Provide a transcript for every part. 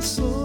So.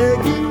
take it